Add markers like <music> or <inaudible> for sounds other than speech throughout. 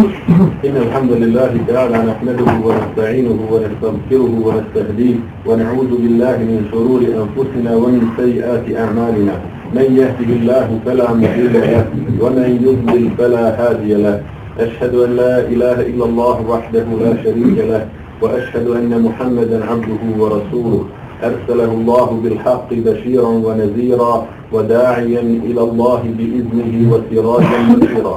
إن الحمد لله تعالى نحمده ونستعينه ونستغفره ونستهديه ونعوذ بالله من شرور أنفسنا ومن سيئات أعمالنا. من يهده الله فلا مضل له ومن يضلل فلا هادي له. أشهد أن لا إله إلا الله وحده لا شريك له وأشهد أن محمدا عبده ورسوله. أرسله الله بالحق بشيرا ونذيرا وداعيا إلى الله بإذنه وسراجا منيرا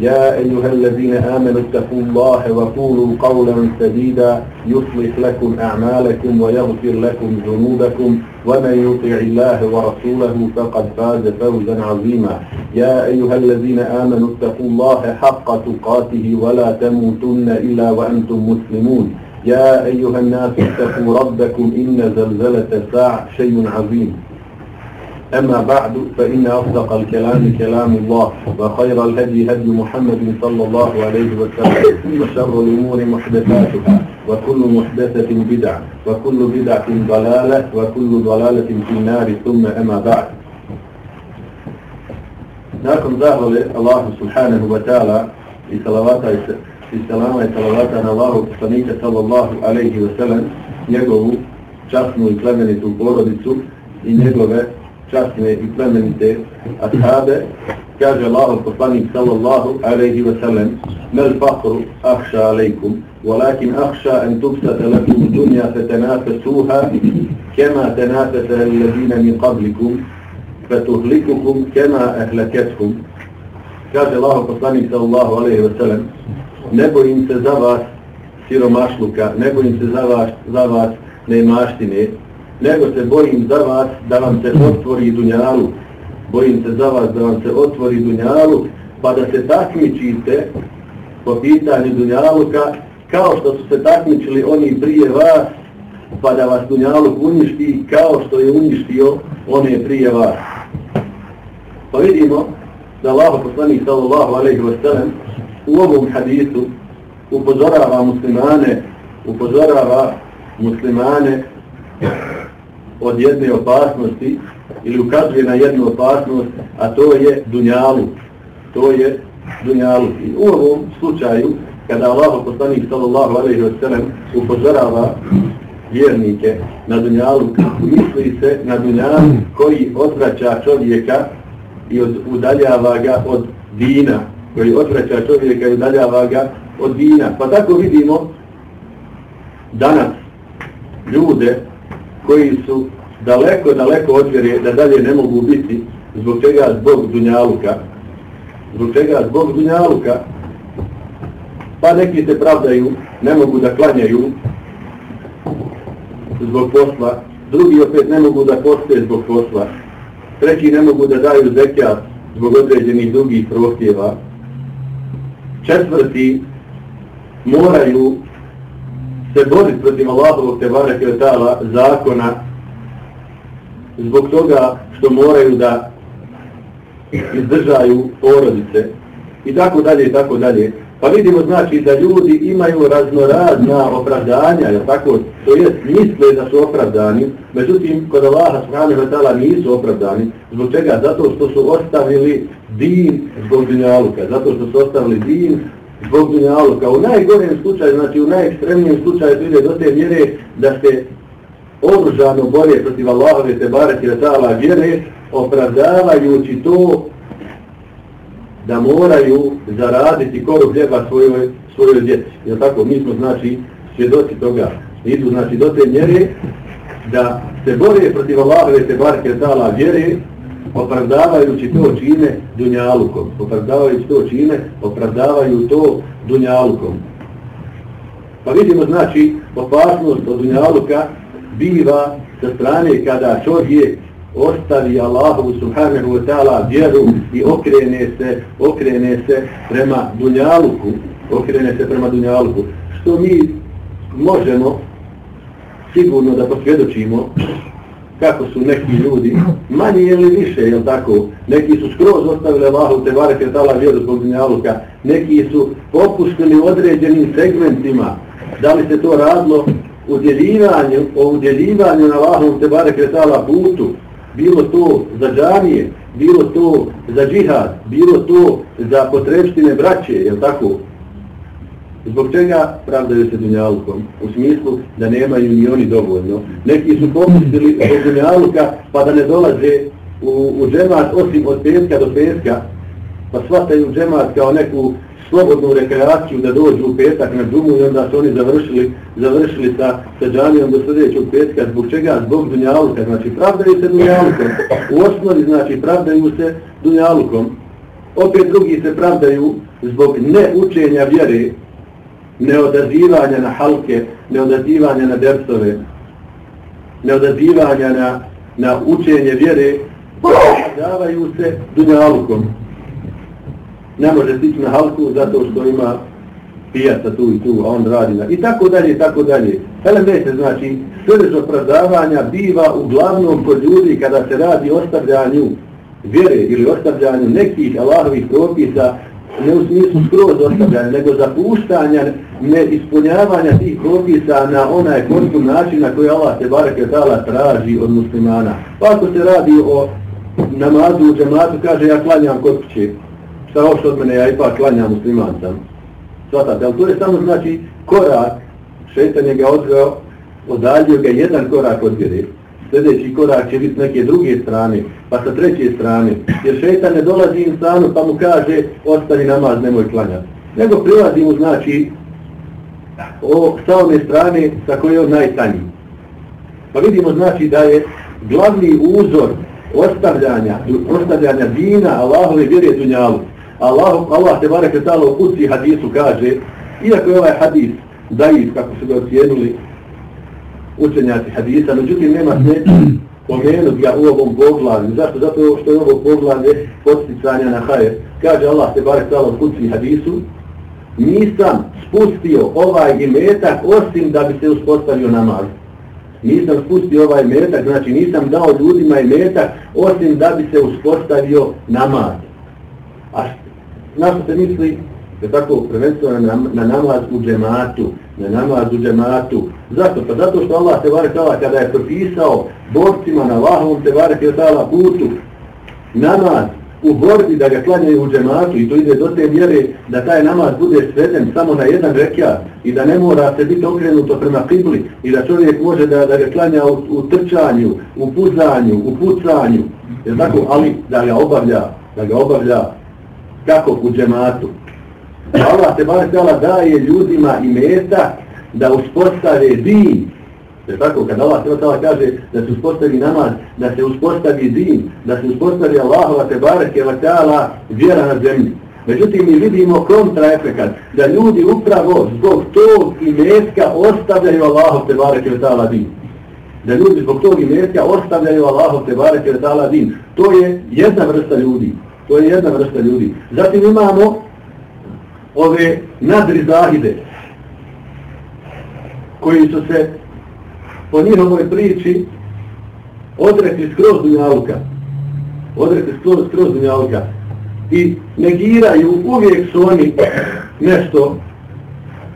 يا أيها الذين آمنوا اتقوا الله وقولوا قولا سديدا يصلح لكم أعمالكم ويغفر لكم ذنوبكم ومن يطع الله ورسوله فقد فاز فوزا عظيما. يا أيها الذين آمنوا اتقوا الله حق تقاته ولا تموتن إلا وأنتم مسلمون. يا أيها الناس اتقوا ربكم إن زلزلة الساعة شيء عظيم. أما بعد فإن أصدق الكلام كلام الله وخير الهدي هدي محمد صلى الله عليه وسلم وشر الأمور محدثاتها وكل محدثة بدعة وكل بدعة ضلالة وكل ضلالة في النار ثم أما بعد Nakon zahvale Allahu subhanahu wa ta'ala i salavata i salama i salavata na Allahu poslanika sallallahu alaihi wa sallam njegovu časnu i plemenitu porodicu i njegove časne i plemenite ashabe, kaže Allah poslanik sallallahu alaihi wa sallam, mel fakru ahša alaikum, walakin ahša en tubsata lakum dunja fetenafesuha, kema tenafesa alladina min qablikum, fetuhlikukum kema ahlaketkum. Kaže Allah poslanik sallallahu alaihi wa sallam, ne bojim se za vas siromašluka, ne bojim se za vas, za vas nemaštine, nego se bojim za vas da vam se otvori dunjalu. Bojim se za vas da vam se otvori dunjalu, pa da se takmičite po pitanju dunjaluka, kao što su se takmičili oni prije vas, pa da vas dunjaluk uništi kao što je uništio one prije vas. Pa vidimo da Allah poslanih sallallahu alaihi wa sallam u ovom hadisu upozorava muslimane, upozorava muslimane od jedne opasnosti ili ukazuje na jednu opasnost, a to je dunjalu. To je dunjalu. I u ovom slučaju, kada Allah poslanik sallallahu alaihi wa sallam upozorava vjernike na dunjalu, misli se na dunjalu koji odvraća čovjeka i od, udaljava ga od dina, koji odvraća čovjeka i udaljava ga od dina. Pa tako vidimo danas ljude koji su daleko, daleko od vjere, da dalje ne mogu biti, zbog čega? Zbog Dunjaluka, zbog čega? Zbog Dunjaluka, pa neki se pravdaju, ne mogu da klanjaju zbog posla, drugi opet ne mogu da poste zbog posla, treći ne mogu da daju zekijat zbog određenih drugih prohtjeva, četvrti moraju se boriti protiv Allahovog tebara kvetala zakona zbog toga što moraju da izdržaju porodice i tako dalje i tako dalje. Pa vidimo znači da ljudi imaju raznorazna opravdanja, je tako? To jest misle da su opravdani, međutim kod Allaha subhanahu wa ta'ala nisu opravdani. Zbog čega? Zato što su ostavili din zbog dunjaluka, zato što su ostavili din zbog dunjaluka. U najgorem slučaju, znači u najekstremnijem slučaju to ide do te mjere da se oružano bolje protiv Allahove te barati da vjere, opravdavajući to da moraju zaraditi koru hljeba svojoj, svojoj djeci. Jel tako? Mi smo znači svjedoci toga. Idu znači do te mjere da se bore protiv Allahove te barati da vjere, opravdavajući to čine dunjalukom. Opravdavajući to čine, opravdavaju to dunjalukom. Pa vidimo znači opasnost od dunjaluka biva sa strane kada čovjek ostavi Allahu subhanahu wa ta'ala vjeru i okrene se, okrene se prema dunjaluku, okrene se prema dunjaluku. Što mi možemo sigurno da posvjedočimo kako su neki ljudi, manje ili više, jel tako? Neki su skroz ostavili Allahu te bareke tala vjeru zbog dunjaluka, neki su popustili određenim segmentima, da li se to radilo o udjeljivanju, o udjeljivanju na Allahu te bareke tala putu, bilo to za džanije, bilo to za džihad, bilo to za potrebštine braće, jel tako? Zbog čega pravdaju se dunjalukom? U smislu da nemaju ni oni dovoljno. Neki su popustili od dunjaluka pa da ne dolaze u, u džemat osim od petka do petka, pa shvataju džemat kao neku slobodnu rekreaciju da dođu u petak na džumu i onda su oni završili, završili sa, sa džanijom do sljedećeg petka. Zbog čega? Zbog dunjaluka. Znači pravdaju se dunjalukom. U osnovi znači pravdaju se dunjalukom. Opet drugi se pravdaju zbog neučenja vjere neodazivanja na halke, neodazivanja na dersove, neodazivanja na, na učenje vjere, davaju se dunjalukom. Ne može stići na halku zato što ima pijaca tu i tu, a on radi na... I tako dalje, i tako dalje. Elemete, znači, srž opravdavanja biva uglavnom kod ljudi kada se radi o ostavljanju vjere ili ostavljanju nekih Allahovih propisa ne u smislu skroz ostavljanja, nego zapuštanja, ne ispunjavanja tih propisa na onaj konsum način na koji Allah te barake dala traži od muslimana. Pa ako se radi o namazu u džematu, kaže ja klanjam kod kuće. Šta ovo što od mene, ja ipak klanjam musliman sam. Svatate, ali to je samo znači korak, šetan je ga odveo, odaljio ga jedan korak od vjere sljedeći korak će biti neke druge strane, pa sa treće strane. Jer šetan ne dolazi insanu pa mu kaže ostani namaz, nemoj klanjati. Nego prilazi mu znači o, sa one strane sa koje je on najtanji. Pa vidimo znači da je glavni uzor ostavljanja, ostavljanja dina Allahove vjere dunjalu. Allah, Allah te barek je u kuci hadisu kaže, iako je ovaj hadis daif, kako su ga ocijenuli, učenjaci hadisa, međutim nema se pomenut ga u ovom poglavlju. Zašto? Zato što je ovo poglavlje posticanja na hajer. Kaže Allah te bare u kući hadisu, nisam spustio ovaj imetak osim da bi se uspostavio namaz. Nisam spustio ovaj imetak, znači nisam dao ljudima imetak osim da bi se uspostavio namaz. A na što se misli? je tako prvenstveno na, na namaz u džematu, na namaz u džematu. Zato? Pa zato što Allah te barek tala kada je propisao borcima na Allahovom te barek je tala putu namaz u borbi da ga klanjaju u džematu i to ide do te mjere da taj namaz bude sveden samo na jedan rekja i da ne mora se biti okrenuto prema kibli i da čovjek može da, da ga klanja u, u trčanju, u puzanju, u pucanju, je tako? ali da ga obavlja, da ga obavlja kako u džematu. Allah se bar daje ljudima i meta da uspostave din. Je tako, kad Allah se kaže da se uspostavi namaz, da se uspostavi din, da se uspostavi Allahova te barake vatala vjera na zemlji. Međutim, mi vidimo kontra efekat, da ljudi upravo zbog tog imetka ostavljaju Allahov te wa vatala din. Da ljudi zbog tog imetka ostavljaju Allahov te barake vatala din. To je jedna vrsta ljudi. To je jedna vrsta ljudi. Zatim imamo ove nadrizahide koji su se po njihovoj priči odrekli skroz dunjaluka odrekli skroz, skroz dunjaluka i negiraju uvijek su oni nešto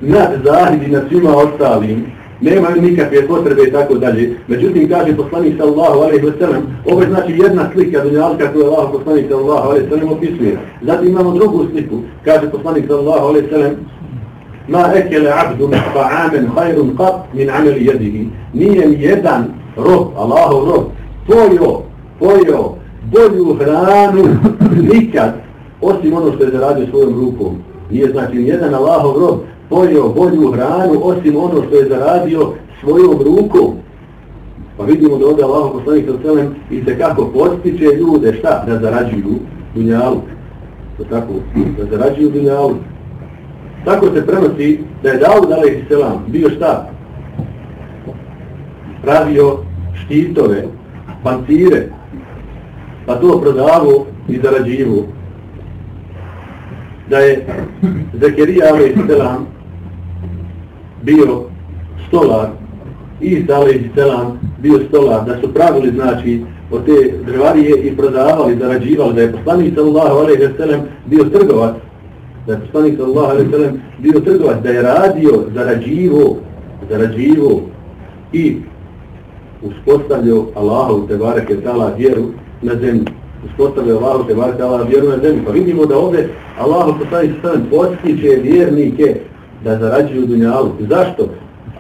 nad nadzahidi nad svima ostalim nemaju nikakve potrebe i tako dalje. Međutim, kaže poslanik sallallahu alaihi wa sallam, ovo je znači jedna slika dunjalka koju Allah poslanik sallallahu alaihi wa sallam opisuje. Zatim imamo drugu sliku, kaže poslanik sallallahu alaihi wa sallam, ma ekele abdu ta'amen hajrun qat min ameli jedihi. Nije ni jedan rob, Allahov rob, pojio, pojio bolju hranu nikad, osim ono što je zaradio svojom rukom. Nije znači jedan Allahov rob, pojeo bolju hranu osim ono što je zaradio svojom rukom. Pa vidimo da ovdje Allah poslanik sa selem i se kako postiče ljude šta? Da zarađuju dunjalu. To tako, da zarađuju dunjalu. Tako se prenosi da je Dawud alaih selam bio šta? Pravio štitove, pancire, pa to prodavo i zarađivo. Da je Zekerija Ali selam bio stolar i Salih Selam bio stolar, da su pravili znači od te drvarije i prodavali, zarađivali, da je poslanik sallallahu alaihi sallam bio trgovac, da je poslanik sallallahu alaihi sallam bio trgovac, da je radio, zarađivo, zarađivo i uspostavljao Allahu te bareke tala vjeru na zemlji. Uspostavljao Allahu te bareke tala vjeru na zemlji. Pa vidimo da ovdje Allahu poslanik stan postiče vjernike da zarađuju dunjalu. Zašto?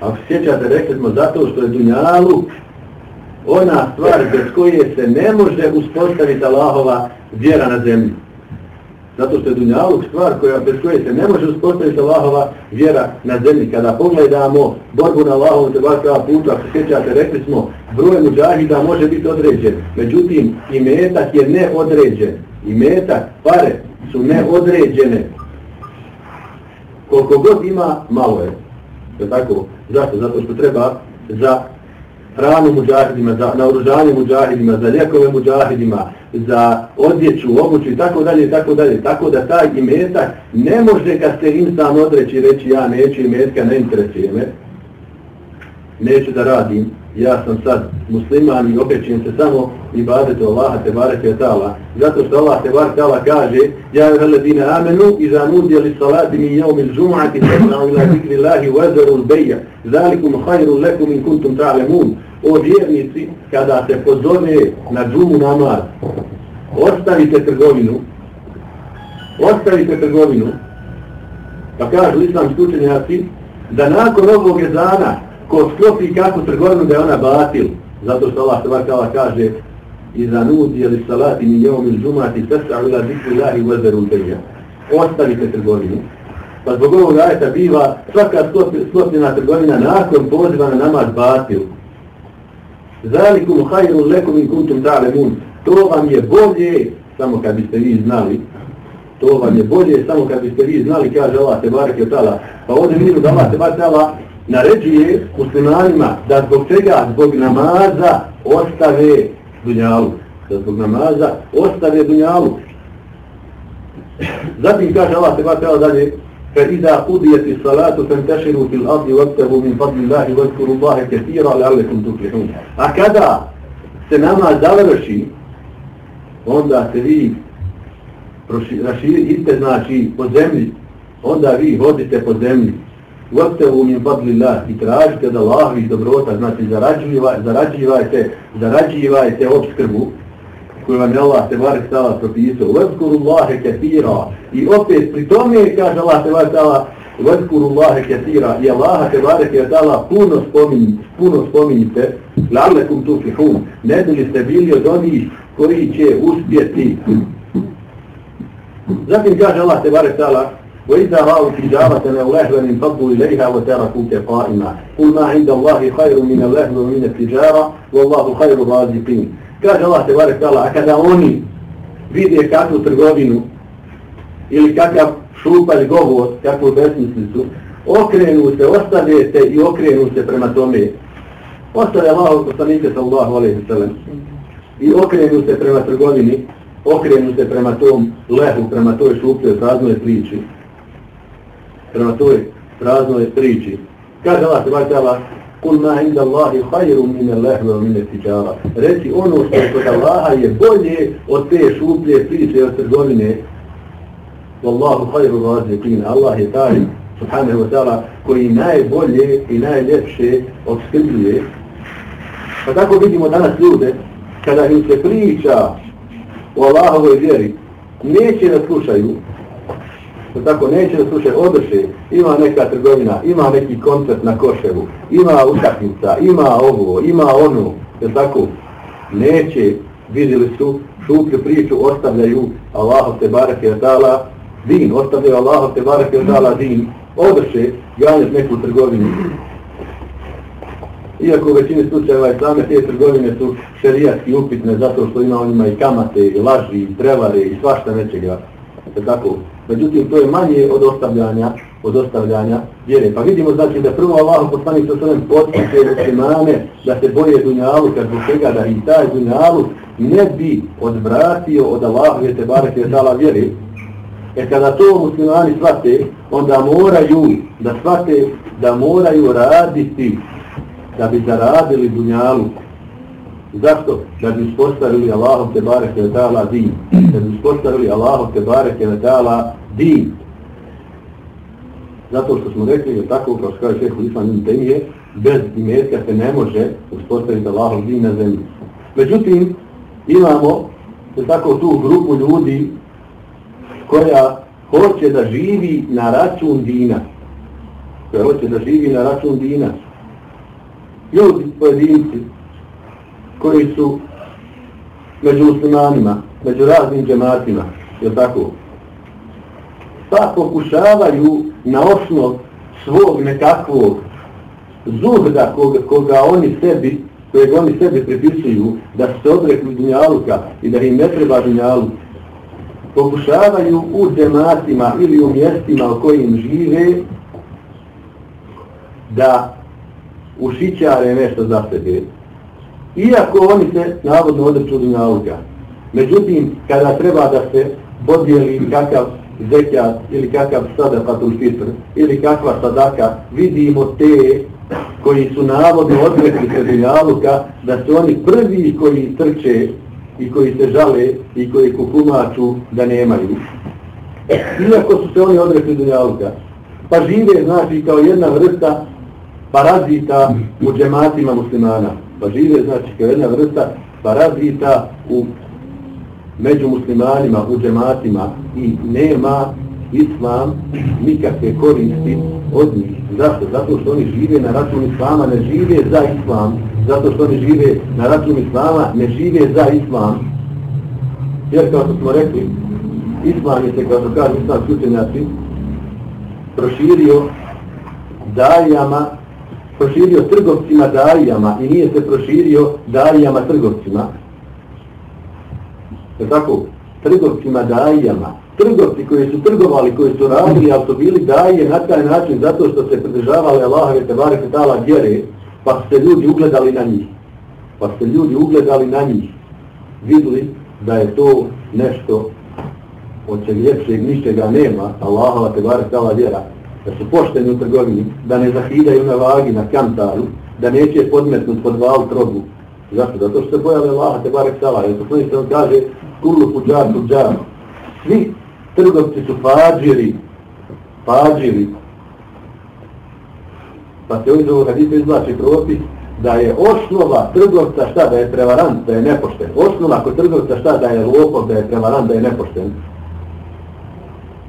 Ako sjećate, rekli smo zato što je dunjalu ona stvar bez koje se ne može uspostaviti Allahova vjera na zemlji. Zato što je dunjaluk stvar koja, bez koje se ne može uspostaviti Allahova vjera na zemlji. Kada pogledamo borbu na Allahovom te baš prava putu, ako sjećate, rekli smo, broj muđahida može biti određen. Međutim, i metak je neodređen. I metak, pare, su neodređene. Koliko god ima, malo je. Je tako? Zašto? Zato što treba za hranu muđahidima, za naoružanje muđahidima, za lijekove muđahidima, za odjeću, obuću i tako dalje, tako dalje. Tako da taj imetak ne može kad se insan odreći reći ja neću imetka, ne interesuje me, neću da radim, ja sam sad musliman i opećujem se samo i badetu Allaha te bareke ta'ala. Zato što Allah te bareke ta'ala kaže Ja je veledine amenu i za li salati min jaum il džum'ati tebna ila zikri Allahi vezeru beja Zalikum hajru lekum in kuntum ta'lemun. O vjernici, kada se pozove na džumu namaz, ostavite trgovinu, ostavite trgovinu, pa kažu islamski učenjaci, da nakon ovog jezana ko sklopi kako trgovinu da je ona batil, zato što Allah tebara kaže iza nudi ili salati mi jeom ili džumati srca ila zikru lahi vezeru uteja. Ostavite trgovinu. Pa zbog ovog ajeta biva svaka sklopljena trgovina nakon poziva na namaz batil. Zalikum hajru lekum in kuntum ta'lemun. To vam je bolje, samo kad biste vi znali, to vam je bolje, samo kad biste vi znali, kaže Allah te barek je tala. Pa ovdje vidimo da Allah te barek tala naređuje muslimanima da zbog čega, zbog namaza ostave dunjalu. Da zbog namaza ostave dunjalu. <clears throat> Zatim kaže Allah teba teba dalje فَإِذَا قُدِيَتِ الصَّلَاةُ فَانْتَشِرُوا فِي الْأَرْضِ وَابْتَهُوا مِنْ فَضْلِ اللَّهِ وَذْكُرُوا اللَّهَ كَثِيرًا لَعَلَّكُمْ تُفْلِحُونَ A kada se nama završi, onda se vi raširite, znači, po zemlji, onda vi hodite po zemlji, وَبْتَهُ مِنْ فَضْلِ اللَّهِ. I tražite od Allahovih dobrota, znači zarađivajte, zarađivajte, zarađivajte obskrbu koju vam je Allah te barek stala propisao. Vokuru Allahe كَثِيرًا i opet pri tome kaže Allah te barek stala Vokuru Allahe ketira i Allah te barek je stala puno spominjite, puno spominjite لَعْلَكُمْ tu ne bi li ste bili od onih koji će uspjeti. Zatim kaže Allah te barek stala وإذا رأوا تجارة أو لهوا انفضوا إليها وتركوك قائما قل ما عند الله خير من اللهو ومن التجارة والله خير الرازقين kaže Allah tebarek tala, a kada oni vide kakvu trgovinu ili kakav šupalj govor, kakvu besmislicu, okrenu se, ostave se i okrenu se prema tome. Ostave Allah poslanike sallahu alaihi sallam i okrenu se prema trgovini, okrenu se prema tom lehu, prema toj šupljoj praznoj priči prema toj praznoj priči. Kaže Allah, tebaj tala, kul ma inda Allahi hajru mine lehve mine tijara. Reci ono što je kod Allaha je bolje od te šuplje priče od trgovine. Wallahu hajru raziqin. Allah je taj, subhanahu wa ta'ala, koji najbolje i najljepše obskrbljuje. Pa tako vidimo danas ljude, kada im se priča o Allahovoj vjeri, neće da slušaju, što tako neće da slušaju odrše, ima neka trgovina, ima neki koncert na koševu, ima utakmica, ima ovo, ima ono, je tako, neće, vidjeli su, šuplju priču, ostavljaju Allahu te barak je dala din, ostavljaju Allahu te barak je dala din, odrše, ganješ neku trgovinu. Iako u većini slučajeva i same te trgovine su šerijatski upitne zato što ima onima i kamate, i laži, i prevare, i svašta nečega, je tako, Međutim, to je manje od ostavljanja, od ostavljanja vjere. Pa vidimo znači da prvo Allah poslanik sa svojim potpiše muslimane da se boje dunjaluka zbog čega da i taj dunjalu ne bi odvratio od Allaha te barek je dala vjere. E kada to muslimani shvate, onda moraju da shvate da moraju raditi da bi zaradili dunjalu. Zašto? Da bi uspostavili Allahom te bareke ve ta'ala din. Da bi uspostavili Allahom te bareke ve ta'ala din. Zato što smo rekli, je tako kao što kaže šeho Islam ibn Temije, bez imetka se ne može uspostaviti Allahom din na zemlji. Međutim, imamo je tako tu grupu ljudi koja hoće da živi na račun dina. Koja hoće da živi na račun dina. Ljudi, pojedinci, koji su među muslimanima, među raznim džematima, je tako? Pa pokušavaju na osnov svog nekakvog zuhda koga, koga oni sebi, kojeg oni sebi pripisuju, da se odrekli dunjaluka i da im ne treba dunjaluk, pokušavaju u džematima ili u mjestima u kojim žive da ušićare nešto za sebe. Iako oni se navodno odreću dunjaluka. Međutim, kada treba da se podijeli kakav zekat ili kakav sadakatul fitr ili kakva sadaka, vidimo te koji su navodno odrekli se dunjaluka, da su oni prvi koji trče i koji se žale i koji kukumaču da nemaju. Iako su se oni odrekli dunjaluka. Pa žive, znači, kao jedna vrsta parazita u džematima muslimana. Pa žive, znači, kao jedna vrsta parazita u među muslimanima, u džematima i nema islam nikakve koristi od njih. Zašto? Zato što oni žive na račun islama, ne žive za islam. Zato što oni žive na račun islama, ne žive za islam. Jer kao što smo rekli, islam je se, kao što kažu islam sučenjaci, proširio dajama, proširio trgovcima dajama i nije se proširio dajama trgovcima. Je tako? Trgovcima dajama trgovci koji su trgovali, koji su radili, ali su bili daje na taj način zato što se pridržavali Allahove tebare kutala vjere, pa su se ljudi ugledali na njih. Pa su se ljudi ugledali na njih. Vidli da je to nešto od čeg ljepšeg ničega nema, Allahova tebare kutala vjera, da su pošteni u trgovini, da ne zahidaju na vagi, na kantaru, da neće podmetnut pod val trogu. Zašto? Zato što se bojali Allaha tebare sala, Jer to se on kaže, kullu puđar, puđar. Svi trgovci su fađiri, fađiri. Pa se ovdje ovog hadisa izvlači propis da je osnova trgovca šta da je prevarant, da je nepošten. Osnova kod trgovca šta da je lopov, da je prevarant, da je nepošten.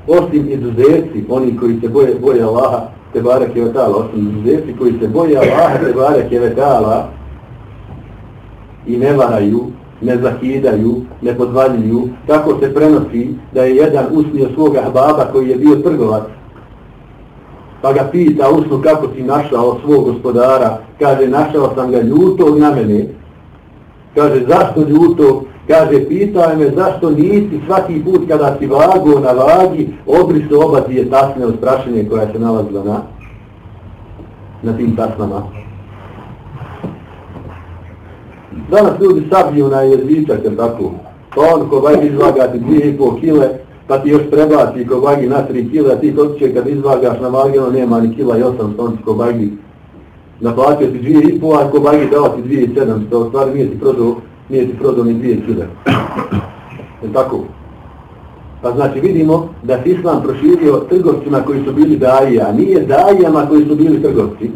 Osim izuzetci, oni koji se boje, boje Allaha, te barak je vetala, osim izuzetci koji se boje Allaha, te barak je vetala i ne varaju, ne zakidaju, ne podvaljuju, tako se prenosi da je jedan usnio svoga baba koji je bio trgovac, pa ga pita usnu kako si našao svog gospodara, kaže našao sam ga ljutog na mene, kaže zašto ljutog, kaže pitao me zašto nisi svaki put kada si vago na vagi, obrisao oba dvije tasne od prašenje koja se nalazila na, na tim tasnama. Danas ljudi sabiju na jezvičak, jer tako. Pa on ko bagi izvagati dvije i pol kile, pa ti još prebaci ko vagi na tri kile, a ti kod će kad izvagaš na vagino nema ni kila i osam stonci ko vagi Naplatio ti dvije i pol, a ko vagi dao ti dvije i sedam, što stvari nije ti prodao, nije ti prodao ni dvije kile. Je tako? Pa znači vidimo da se Islam proširio trgovcima koji su bili daija, a nije dajijama koji su bili trgovci.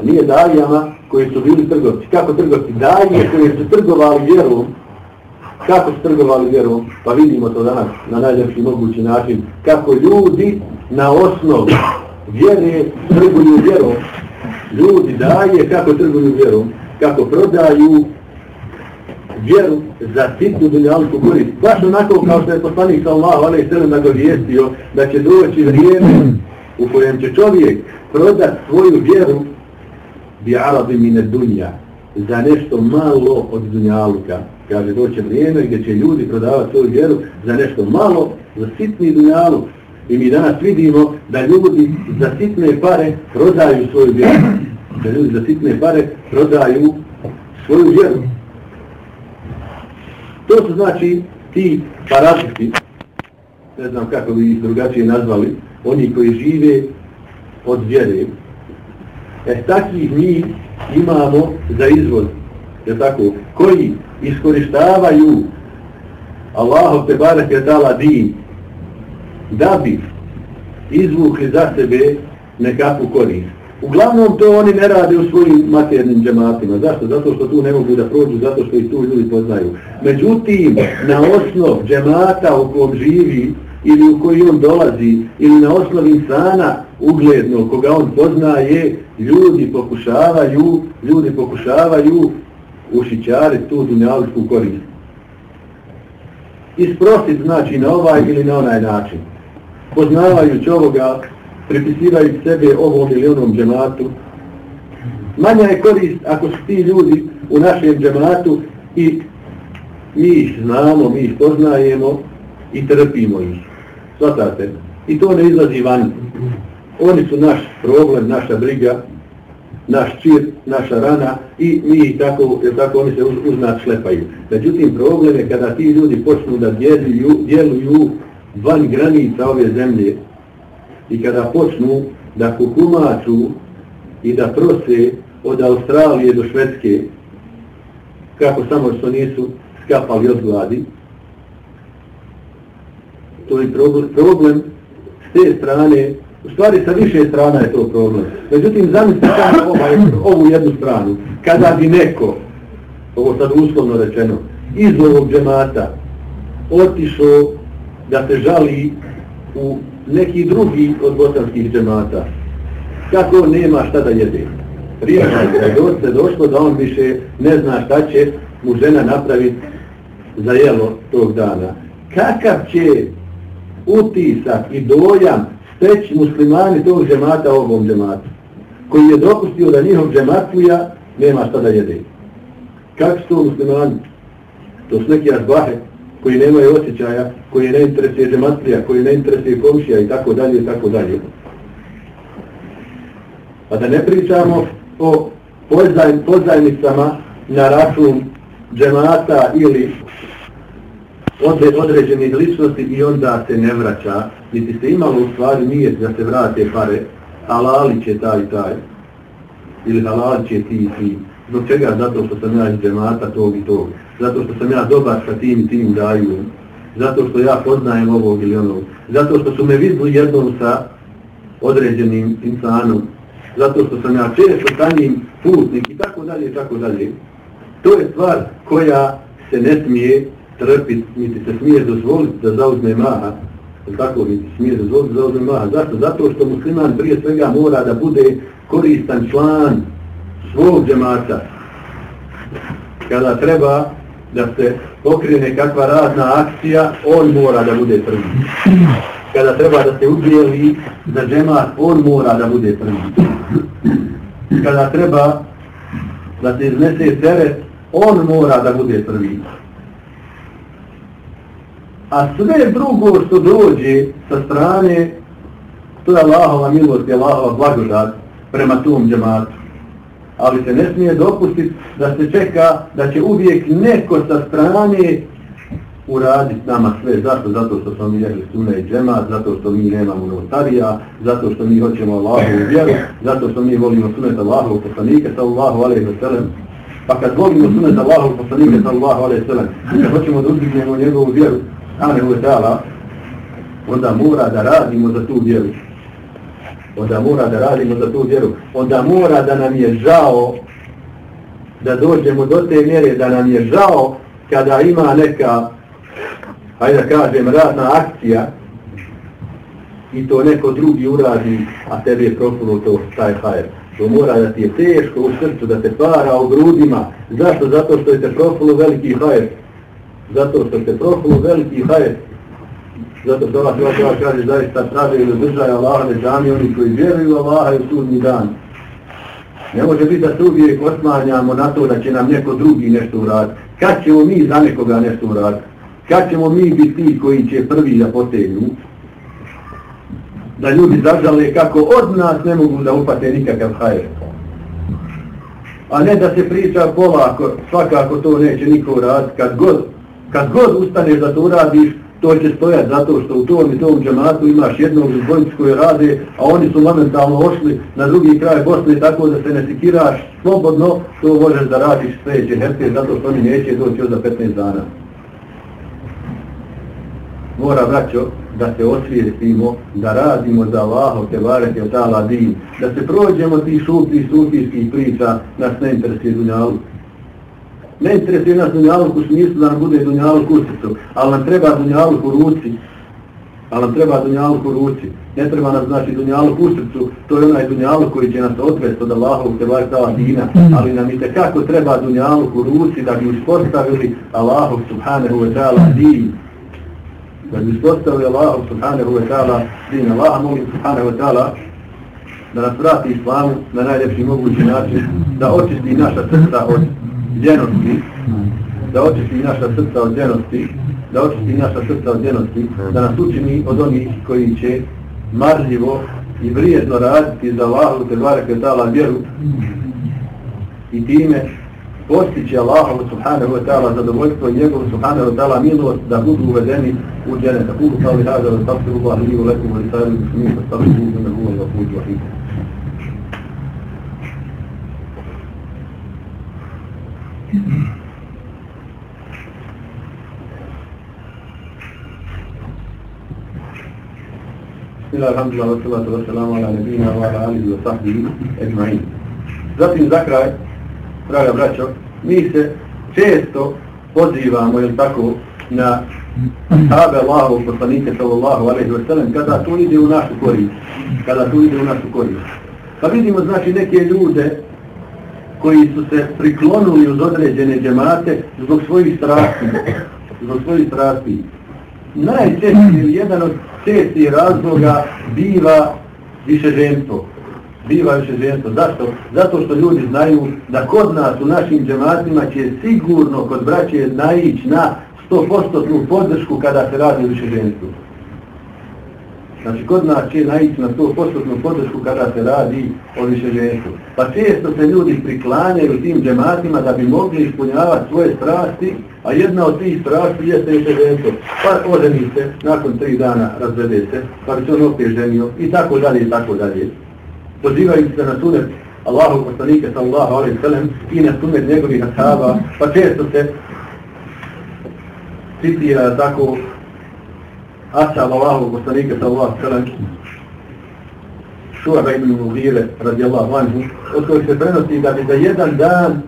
A nije dajijama koji su bili trgovci. Kako trgovci? Dajije koji su trgovali vjerom. Kako su trgovali vjerom? Pa vidimo to danas na najljepši mogući način. Kako ljudi na osnovu vjere trguju vjerom. Ljudi daje kako trguju vjerom. Kako prodaju vjeru za sitnu dunjalku korist. Baš onako kao što je poslanik sallahu alaih sallam nagovijestio da će doći vrijeme u kojem će čovjek prodat svoju vjeru bi arabi mine dunja za nešto malo od dunjaluka. Kaže, doće vrijeme gdje će ljudi prodavati svoju vjeru za nešto malo, za sitni dunjaluk. I mi danas vidimo da ljudi za sitne pare prodaju svoju vjeru. Da ljudi za sitne pare prodaju svoju vjeru. To su znači ti paraziti, ne znam kako bi ih drugačije nazvali, oni koji žive od vjere, E takvih mi imamo za izvod, je tako, koji iskoristavaju Allahov te barek je dala din da bi izvukli za sebe nekakvu korist. Uglavnom to oni ne rade u svojim maternim džematima. Zašto? Zato što tu ne mogu da prođu, zato što i tu ljudi poznaju. Međutim, na osnov džemata u kom živi ili u koji on dolazi, ili na osnov insana uglednog koga on poznaje, ljudi pokušavaju, ljudi pokušavaju ušićari tu dunjaličku korist. Isprositi znači na ovaj ili na onaj način. Poznavajući ovoga, pripisivaju sebe ovom ili onom džematu, manja je korist ako su ti ljudi u našem džematu i mi ih znamo, mi ih poznajemo i trpimo ih. Svatate? I to ne izlazi van. Oni su naš problem, naša briga, naš čir, naša rana i mi ih tako, jer tako oni se uz, uznat šlepaju. Međutim, problem je kada ti ljudi počnu da djeluju, djeluju van granica ove zemlje i kada počnu da kukumaču i da prose od Australije do Švedske, kako samo što nisu skapali od gladi, to je problem, problem s te strane, u stvari sa više strana je to problem. Međutim, zamislite samo ovaj, ovu jednu stranu. Kada bi neko, ovo sad uslovno rečeno, iz ovog džemata otišao da se žali u neki drugi od bosanskih džemata, kako nema šta da jede. Riješaj se, se došlo da on više ne zna šta će mu žena napraviti za jelo tog dana. Kakav će utisak i dojam steći muslimani tog džemata ovom džematu, koji je dopustio da njihov džematuja nema šta da jede. Kako su to muslimani? To su neki razbahe koji nemaju osjećaja, koji ne interesuje džematlija, koji ne interesuje komšija i tako dalje i tako dalje. A da ne pričamo o pozajnicama na račun džemata ili odre, određenih ličnosti i onda se ne vraća, niti se imalo u stvari nije da se vrate pare, halali će taj taj, ili halali će ti i ti. Zbog čega? Zato što sam ja iz džemata tog i tog. Zato što sam ja dobar sa tim i tim daju. Zato što ja poznajem ovog ili onog. Zato što su me vidli jednom sa određenim insanom. Zato što sam ja često sa njim putnik i tako dalje i tako dalje. To je stvar koja se ne smije trpiti, niti se smije dozvoliti da zauzme maha, tako mi smije dozvoliti da zauzme maha. Zašto? Zato što musliman prije svega mora da bude koristan član svog džemata. Kada treba da se pokrene kakva radna akcija, on mora da bude prvi. Kada treba da se udjeli za džemat, on mora da bude prvi. Kada treba da se iznese teret, on mora da bude prvi a sve drugo što dođe sa strane, to je Allahova milost i Allahova blagodat prema tom džematu. Ali se ne smije dopustiti da se čeka da će uvijek neko sa strane uraditi nama sve. Zašto? Zato što smo mi jehli sune i džema, zato što mi nemamo notarija, zato što mi hoćemo Allahovu vjeru, zato što mi volimo sunet Allahovu poslanike, sallallahu alaihi wa sallam. Pa kad volimo sunet Allahovu poslanike, sallallahu alaihi wa sallam, kad hoćemo da uzdignemo njegovu vjeru, subhanahu wa ta'ala, onda mora da radimo za tu vjeru. Onda mora da radimo za tu vjeru. Onda mora da nam je žao da dođemo do te mjere da nam je žao kada ima neka, hajde da kažem, radna akcija i to neko drugi uradi, a tebi je propuno to taj hajer. To mora da ti je teško u srcu, da te para u grudima. Zašto? Zato što je te propuno veliki hajer zato što te prošlo veliki hajr zato što Allah treba treba kaže zaista traže ili držaje Allaha ne džami oni koji vjeruju Allaha i u sudnji dan. Ne može biti da se uvijek osmanjamo na to da će nam neko drugi nešto uraditi. Kad ćemo mi za nekoga nešto uraditi? Kad ćemo mi biti ti koji će prvi da potegnu? Da ljudi zažale kako od nas ne mogu da upate nikakav hajer. A ne da se priča polako, svakako to neće niko uraditi, kad god kad god ustaneš da to uradiš, to će stojati zato što u tom i tom džematu imaš jednog dvojicu koje rade, a oni su momentalno ošli na drugi kraj Bosne, tako da se ne sikiraš slobodno, to možeš da radiš sljedeće herke, zato što oni neće doći od za 15 dana. Mora, vraćo da se osvijestimo, da radimo za Allaho, te varete od tala din, da se prođemo ti šupi, sufijskih priča, nas ne interesuje dunjalu. Ne interesuje nas dunjaluk u smislu da nam bude dunjaluk u srcu, ali nam treba dunjaluk u ruci. Ali nam treba dunjaluk u ruci. Ne treba nam znači dunjaluk u srcu, to je onaj dunjaluk koji će nas odvesti od Allahovog te bar tala dina, ali nam i tekako treba dunjaluk u ruci da bi uspostavili Allahov subhanahu wa ta'ala din. Da bi uspostavili Allahov subhanahu wa ta'ala din. Allah molim subhanahu wa ta'ala da nas vrati islamu na najljepši mogući način, da očisti naša srca od djenosti, da očisti naša srca od djenosti, da očisti naša srca od djenosti, da nas učini od onih koji će marljivo i vrijedno raditi za Allahu te vare ta'ala vjeru i time postići Allahu subhanahu wa ta'ala zadovoljstvo i njegovu subhanahu wa ta'ala milost da budu uvedeni u džene. Tako kao li hada, da stavstiru Allah, ili u leku, u leku, u ili smijem, da stavstiru, ili u leku, ili u leku, Bismillah, alhamdulillah, wassalatu wassalamu ala nebina wa ala alihi wa sahbihi ejma'in. Zatim za kraj, draga braćo, mi se često pozivamo, jel tako, na sahabe Allahu, poslanike sallallahu alaihi wa sallam, kada to ide u našu korist. Kada to ide u našu korist. Pa vidimo, znači, neke ljude koji su se priklonuli uz određene džemate zbog svojih strasti. Zbog svojih strasti. Najčešće jedan od čestih razloga biva više ženstvo. Biva više ženstvo. Zašto? Zato što ljudi znaju da kod nas u našim džematima će sigurno kod braće naići na 100% podršku kada se radi više ženstvo. Znači, kod nas će naići na to postupnu podršku kada se radi o višeženstvu. Pa često se ljudi priklanjaju tim džematima da bi mogli ispunjavati svoje strasti, a jedna od tih strasti jeste višeženstvo. Pa oženi se, nakon tri dana razvede se, pa bi se on opet ženio, i tako dalje, i tako dalje. Pozivaju se na sunet Allahu poslanike sallallahu alaihi sallam i na sunet njegovih ashaba, pa često se citira tako ashab Allahu poslanika sallallahu alaihi sallam Šuaba ibn Mughire radijallahu anhu od kojeg se prenosi da bi za jedan dan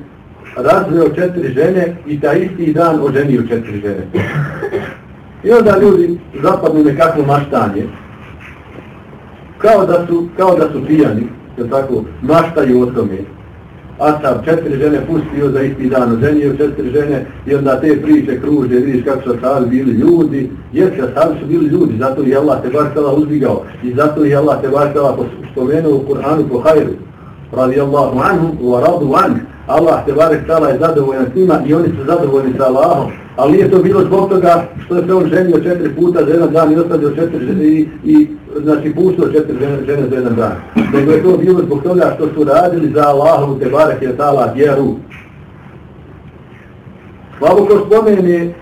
razveo četiri žene i ta isti dan oženio četiri žene. I onda ljudi zapadnu nekakvo maštanje kao da su, kao da su pijani, tako, maštaju o tome. Asab četiri žene pustio za isti dan, ženio četiri žene i onda te priče kruže, vidiš kako su asabi bili ljudi, jer se asabi su bili ljudi, zato je Allah te baš uzdigao i zato je Allah te baš tela spomenuo u Kur'anu po hajru. Radi Allahu anhu, wa radu anhu. Allah te barek tala je zadovoljan s njima i oni su zadovoljni sa Allahom. Ali nije to bilo zbog toga što je se on ženio četiri puta za jedan dan i ostavio četiri žene i, i znači pustio četiri žene, žene za jedan dan. Nego je to bilo zbog toga što su radili za Allahovu te barek je tala vjeru. Slavo ko spomeni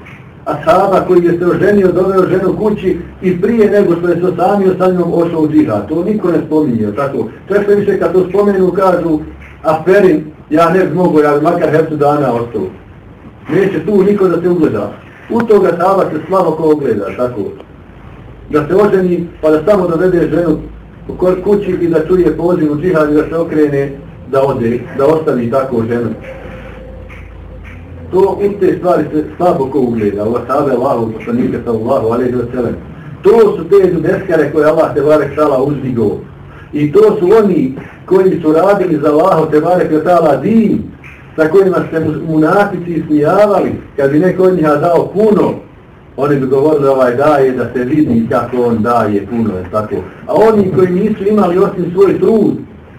ashaba koji je se oženio, doveo ženu kući i prije nego što je se osamio sa njom ošao u džihad. To niko ne spominje, tako. Čak se više kad to spomenu kažu Aferin, ja ne mogu, ja makar hercu dana ostao. Neće tu niko da se ugleda. U toga saba se slavo ko ogleda, tako. Da se oženi, pa da samo dovede ženu u kući i da čuje poziv u džihad i da se okrene da ode, da ostavi tako ženu. To u te stvari se slabo ko ugleda. u sabe Allahu, poslanike sallallahu alaihi wa sallam. To su te deskare koje Allah te barek šala uzdigo. I to su oni koji su radili za Allahu te barek šala din sa kojima se munafici ismijavali. Kad bi neko od njiha dao puno, oni bi govorili ovaj daje da se vidi kako on daje puno. Je tako. A oni koji nisu imali osim svoj trud,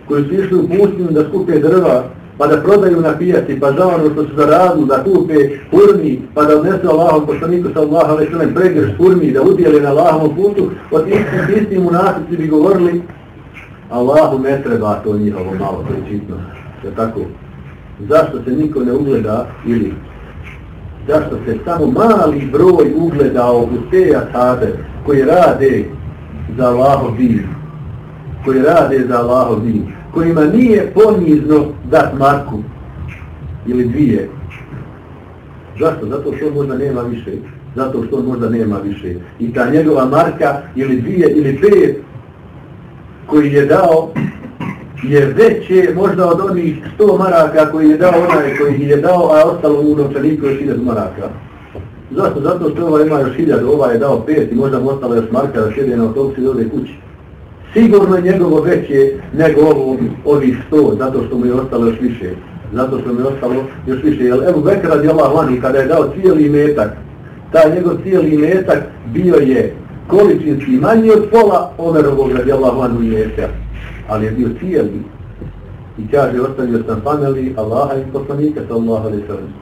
koji su išli u pustinu da skupe drva, pa da prodaju na pijaci, pa za ono što su zaradili, da kupe hurmi, pa da odnesu Allahom poslaniku sa Allahom već onaj pregrš hurmi, da udjeli na Allahom putu, od istim, istim munafici bi govorili, Allahu ne treba to njihovo malo, to je čitno. Je tako? Zašto se niko ne ugleda ili zašto se samo mali broj ugledao u te asade koji rade za Allahov din, koji rade za Allahov din, kojima nije ponizno dat marku ili dvije. Zašto? Zato što možda nema više. Zato što možda nema više. I ta njegova marka ili dvije ili pet koji je dao je veće možda od onih 100 maraka koji je dao onaj koji je dao, a ostalo u novčaniku još 1000 maraka. Zašto? Zato što ova ima još 1000, ova je dao pet i možda mu ostalo još marka da sjede na autobusu i kući. Sigurno je njegovo veće nego ovo, ovih 100, zato što mu je ostalo još više. Zato što mu je ostalo još više. Jer evo Bekr radi Allah vani, kada je dao cijeli metak, taj njegov cijeli metak bio je količinski manji od pola Omerovog radi Allah vani metak ali je bio cijeli. I kaže, ostavio sam family Allaha i poslanika, sallallahu alaihi sallam.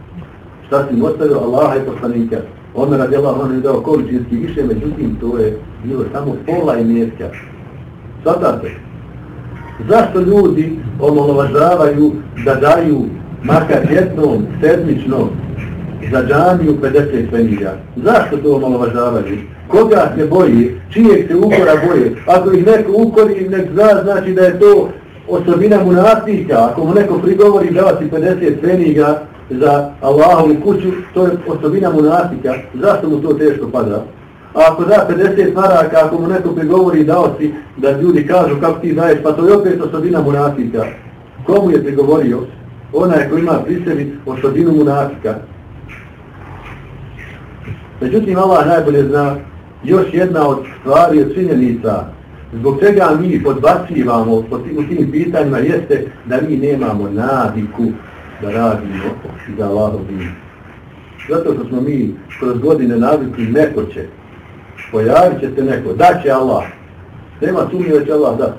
Šta si ostavio? Allaha i poslanika. Omer radi Allah, on je dao količinski više, međutim, to je bilo samo pola i mjetka. Svatate? Zašto ljudi omalovažavaju da daju makar jednom, sedmičnom, za džaniju 50 penija? Zašto to omalovažavaju? koga se boji, čijeg se ukora boje. Ako ih neko ukori, nek zna, znači da je to osobina munafika. Ako mu neko prigovori da vas 50 peniga za Allahovu kuću, to je osobina munafika. Zašto mu to teško pada? A ako da 50 maraka, ako mu neko prigovori dao si da ljudi kažu kako ti daješ, pa to je opet osobina munafika. Komu je prigovorio? Onaj ko ima pri sebi osobinu munafika. Međutim, Allah najbolje zna još jedna od stvari od činjenica zbog čega mi podbacivamo u tim pitanjima jeste da mi nemamo naviku da radimo za Allahov din. Zato što smo mi kroz godine navikli neko će, pojavit će se neko, da će Allah. Nema sumnje da će Allah da.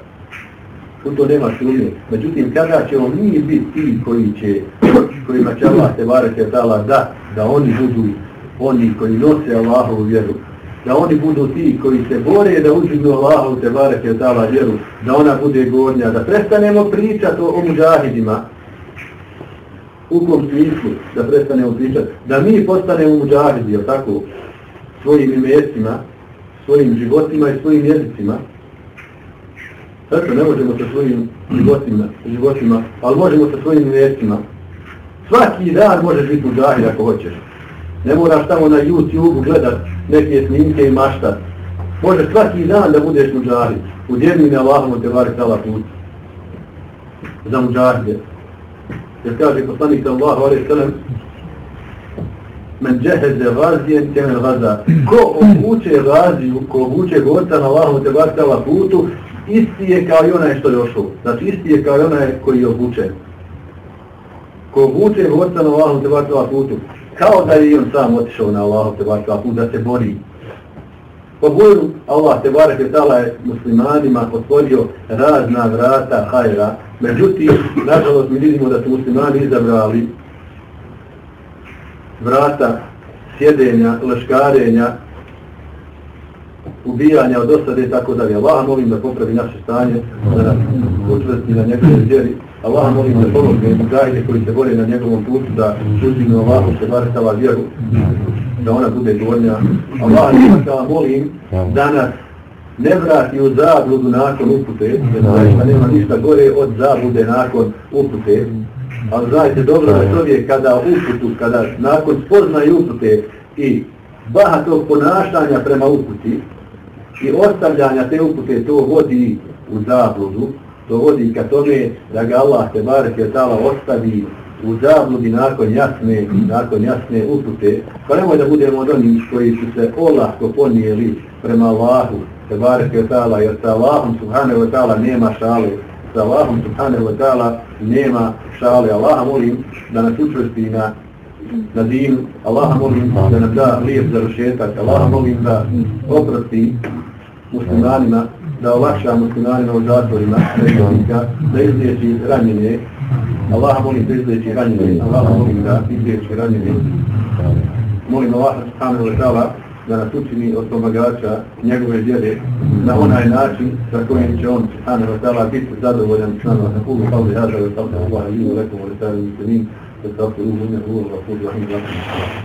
U to nema sumnje. Međutim, kada ćemo mi biti ti koji će, kojima će Allah te varati da, da oni budu oni koji nose Allahovu vjeru, da oni budu ti koji se bore da uđu Allahu te je dala vjeru, da ona bude gornja, da prestanemo pričati o, o muđahidima, u kom smislu da prestanemo pričati, da mi postanemo muđahidi, jel tako, svojim imecima, svojim životima i svojim jezicima, Eto, ne možemo sa svojim životima, životima, ali možemo sa svojim imecima. Svaki dan možeš biti muđahid ako hoćeš. Ne moraš tamo na YouTube gledat neke snimke i maštat. Može svaki dan da budeš muđahid. U djevnine Allahom te vari tala put. Za muđahide. Jer kaže poslanik Allahu alaih sallam Men džeheze gazijen kemen gaza. Ko obuče gaziju, ko obuče gorca na Allahom te vari tala putu, isti je kao i onaj što je ošao. Znači isti je kao i onaj koji je obučen. Ko obuče gorca na Allahom te vari tala putu, kao da je on sam otišao na Allahu te barek put da se bori. Po boju Allah te barek je tala je muslimanima otvorio razna vrata hajra. Međutim, nažalost mi vidimo da su muslimani izabrali vrata sjedenja, leškarenja, ubijanja od osade i tako dalje. Allah molim da popravi naše stanje, da nas učvrsti na njegove vjeri. Allah molim da pomogne muzajde koji se bore na njegovom putu da uzimno Allahu se bar stava vjeru, da ona bude gornja. Allah molim da nas ne vrati u zabludu nakon upute, znači da nema ništa gore od zablude nakon upute. Ali znajte dobro da čovjek kada uputu, kada nakon spoznaje upute i bahatog ponašanja prema uputi i ostavljanja te upute, to vodi u zabludu, dovodi ka tome da ga Allah te barek je tala ostavi u zabludi nakon jasne, nakon jasne upute. Pa nemoj da budemo od onih koji su se olahko ponijeli prema Allahu te barek je tala, jer sa Allahom subhanahu wa ta'ala nema šale. Sa Allahom subhanahu wa ta'ala nema šale. Allaha molim da nas učvrsti na na din, Allaha molim da nam da lijep završetak. Allaha molim da oprosti muslimanima da olakša muslimanima u zatvorima regionika, da izliječi ranjene, Allah molim da izliječi ranjene, Allah molim da izliječi ranjene. Molim Allah subhanahu wa ta'ala da nas učini od pomagača njegove djede na onaj način sa kojim će on subhanahu wa ta'ala biti zadovoljan s nama. Na kulu kao li hada wa sallahu Allah i u lekom wa sallahu muslimin. u sallahu muslimin. Wa sallahu muslimin.